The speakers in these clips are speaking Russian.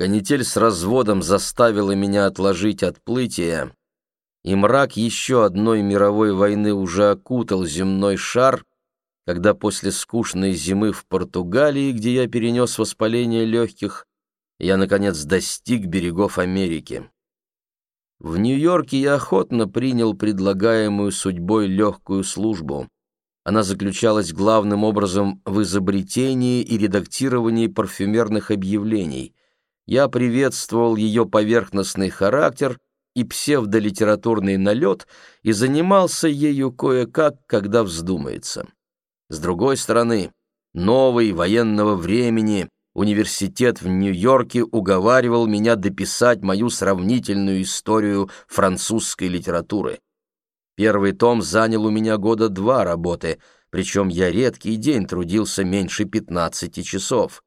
Канитель с разводом заставила меня отложить отплытие, и мрак еще одной мировой войны уже окутал земной шар, когда после скучной зимы в Португалии, где я перенес воспаление легких, я, наконец, достиг берегов Америки. В Нью-Йорке я охотно принял предлагаемую судьбой легкую службу. Она заключалась главным образом в изобретении и редактировании парфюмерных объявлений. Я приветствовал ее поверхностный характер и псевдолитературный налет и занимался ею кое-как, когда вздумается. С другой стороны, новый военного времени университет в Нью-Йорке уговаривал меня дописать мою сравнительную историю французской литературы. Первый том занял у меня года два работы, причем я редкий день трудился меньше 15 часов.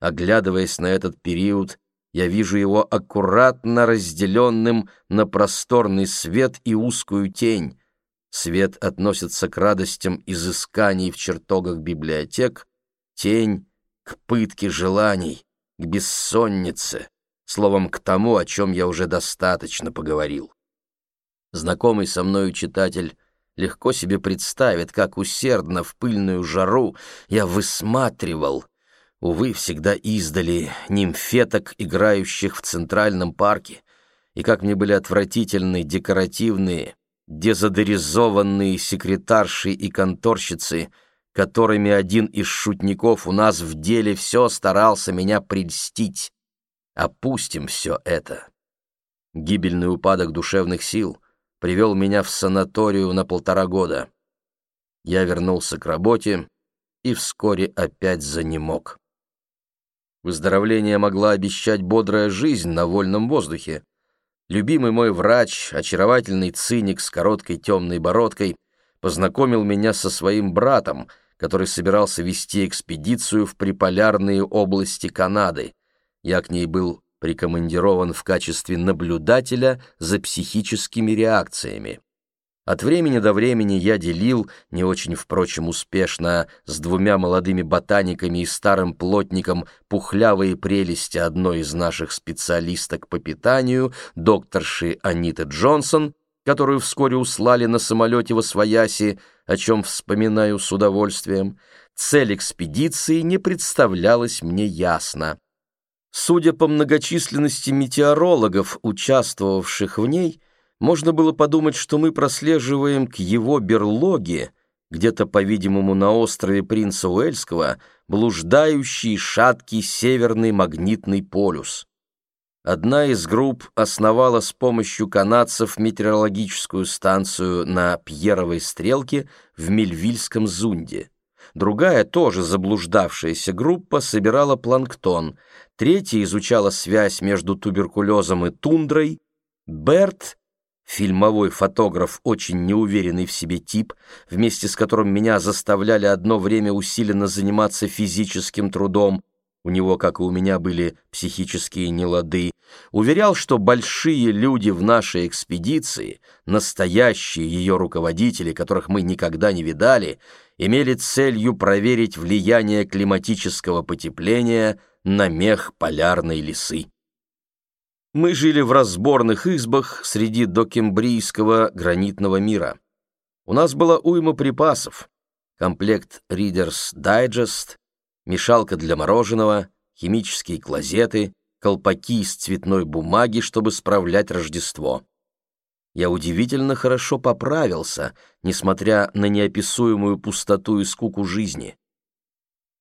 Оглядываясь на этот период, я вижу его аккуратно разделенным на просторный свет и узкую тень, Свет относится к радостям изысканий в чертогах библиотек, тень — к пытке желаний, к бессоннице, словом, к тому, о чем я уже достаточно поговорил. Знакомый со мною читатель легко себе представит, как усердно в пыльную жару я высматривал, увы, всегда издали, нимфеток, играющих в Центральном парке, и как мне были отвратительны декоративные, дезодеризованные секретарши и конторщицы, которыми один из шутников у нас в деле все старался меня прельстить. Опустим все это. Гибельный упадок душевных сил привел меня в санаторию на полтора года. Я вернулся к работе и вскоре опять занемог. Выздоровление могла обещать бодрая жизнь на вольном воздухе, Любимый мой врач, очаровательный циник с короткой темной бородкой, познакомил меня со своим братом, который собирался вести экспедицию в приполярные области Канады. Я к ней был прикомандирован в качестве наблюдателя за психическими реакциями. От времени до времени я делил, не очень, впрочем, успешно, с двумя молодыми ботаниками и старым плотником пухлявые прелести одной из наших специалисток по питанию, докторши Аниты Джонсон, которую вскоре услали на самолете во Свояси, о чем вспоминаю с удовольствием. Цель экспедиции не представлялась мне ясно. Судя по многочисленности метеорологов, участвовавших в ней, можно было подумать, что мы прослеживаем к его берлоге, где-то, по-видимому, на острове Принца Уэльского, блуждающий шаткий северный магнитный полюс. Одна из групп основала с помощью канадцев метеорологическую станцию на Пьеровой стрелке в Мельвильском Зунде. Другая, тоже заблуждавшаяся группа, собирала планктон. Третья изучала связь между туберкулезом и тундрой. Берт Фильмовой фотограф, очень неуверенный в себе тип, вместе с которым меня заставляли одно время усиленно заниматься физическим трудом, у него, как и у меня, были психические нелады, уверял, что большие люди в нашей экспедиции, настоящие ее руководители, которых мы никогда не видали, имели целью проверить влияние климатического потепления на мех полярной лисы. Мы жили в разборных избах среди докембрийского гранитного мира. У нас была уйма припасов, комплект Reader's Digest, мешалка для мороженого, химические клозеты, колпаки из цветной бумаги, чтобы справлять Рождество. Я удивительно хорошо поправился, несмотря на неописуемую пустоту и скуку жизни.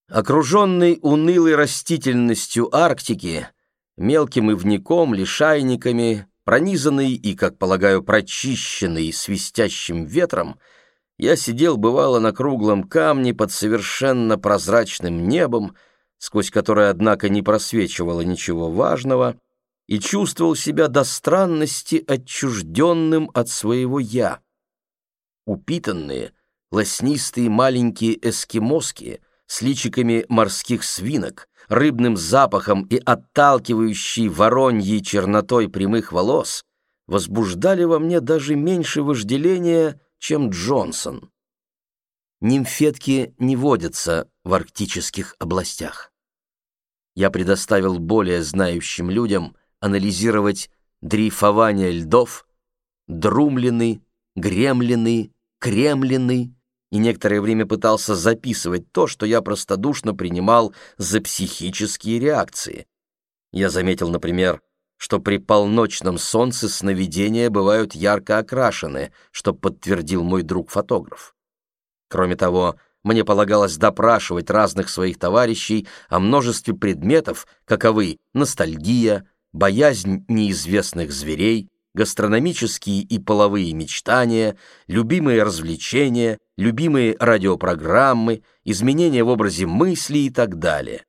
Окруженный унылой растительностью Арктики, мелким ивником, лишайниками, пронизанный и, как полагаю, прочищенный свистящим ветром, я сидел, бывало, на круглом камне под совершенно прозрачным небом, сквозь которое, однако, не просвечивало ничего важного, и чувствовал себя до странности отчужденным от своего «я». Упитанные, лоснистые маленькие эскимоски с личиками морских свинок, рыбным запахом и отталкивающей вороньей чернотой прямых волос возбуждали во мне даже меньше вожделения, чем Джонсон. Нимфетки не водятся в арктических областях. я предоставил более знающим людям анализировать дрейфование льдов, друмлины, гремлины, кремлины, и некоторое время пытался записывать то, что я простодушно принимал за психические реакции. Я заметил, например, что при полночном солнце сновидения бывают ярко окрашены, что подтвердил мой друг-фотограф. Кроме того, мне полагалось допрашивать разных своих товарищей о множестве предметов, каковы ностальгия, боязнь неизвестных зверей, гастрономические и половые мечтания, любимые развлечения, любимые радиопрограммы, изменения в образе мысли и так далее.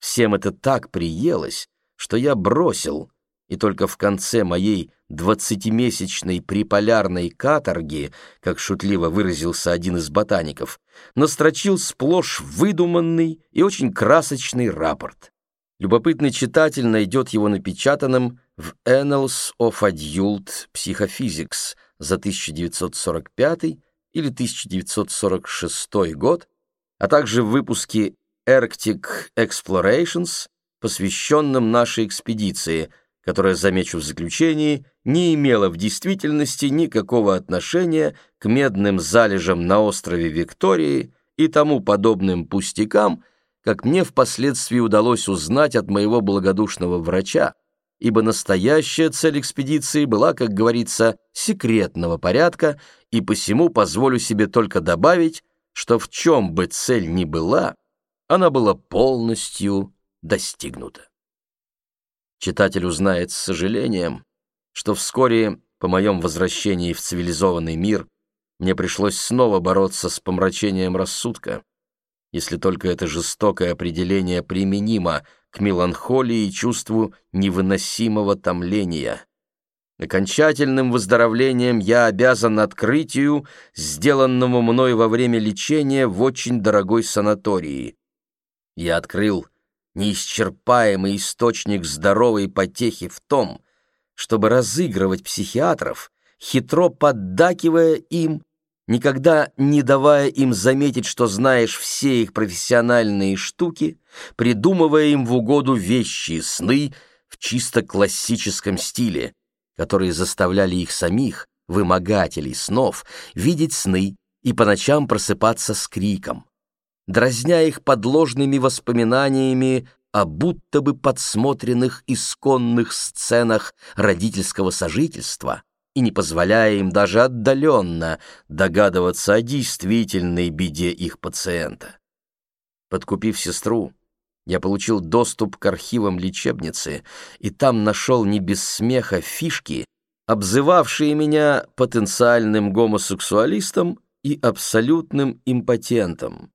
Всем это так приелось, что я бросил, и только в конце моей двадцатимесячной приполярной каторги, как шутливо выразился один из ботаников, настрочил сплошь выдуманный и очень красочный рапорт. Любопытный читатель найдет его напечатанным в Annals of Adult Psychophysics за 1945 или 1946 год, а также в выпуске Arctic Explorations, посвященном нашей экспедиции – которая, замечу в заключении, не имела в действительности никакого отношения к медным залежам на острове Виктории и тому подобным пустякам, как мне впоследствии удалось узнать от моего благодушного врача, ибо настоящая цель экспедиции была, как говорится, секретного порядка, и посему позволю себе только добавить, что в чем бы цель ни была, она была полностью достигнута. Читатель узнает с сожалением, что вскоре по моем возвращении в цивилизованный мир мне пришлось снова бороться с помрачением рассудка, если только это жестокое определение применимо к меланхолии и чувству невыносимого томления. Окончательным выздоровлением я обязан открытию, сделанному мной во время лечения в очень дорогой санатории. Я открыл неисчерпаемый источник здоровой потехи в том, чтобы разыгрывать психиатров, хитро поддакивая им, никогда не давая им заметить, что знаешь все их профессиональные штуки, придумывая им в угоду вещи, сны в чисто классическом стиле, которые заставляли их самих, вымогателей снов, видеть сны и по ночам просыпаться с криком дразня их подложными воспоминаниями о будто бы подсмотренных исконных сценах родительского сожительства и не позволяя им даже отдаленно догадываться о действительной беде их пациента. Подкупив сестру, я получил доступ к архивам лечебницы и там нашел не без смеха фишки, обзывавшие меня потенциальным гомосексуалистом и абсолютным импотентом.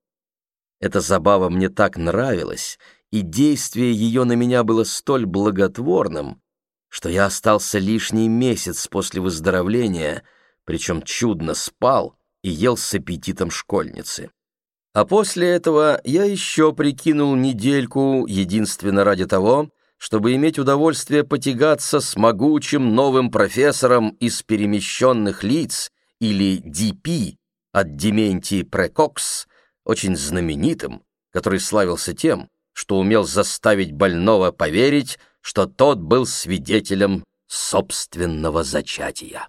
Эта забава мне так нравилась, и действие ее на меня было столь благотворным, что я остался лишний месяц после выздоровления, причем чудно спал и ел с аппетитом школьницы. А после этого я еще прикинул недельку единственно ради того, чтобы иметь удовольствие потягаться с могучим новым профессором из перемещенных лиц или ДП от Дементии Прекокс, очень знаменитым, который славился тем, что умел заставить больного поверить, что тот был свидетелем собственного зачатия.